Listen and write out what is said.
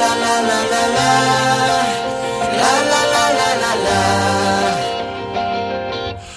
la la la la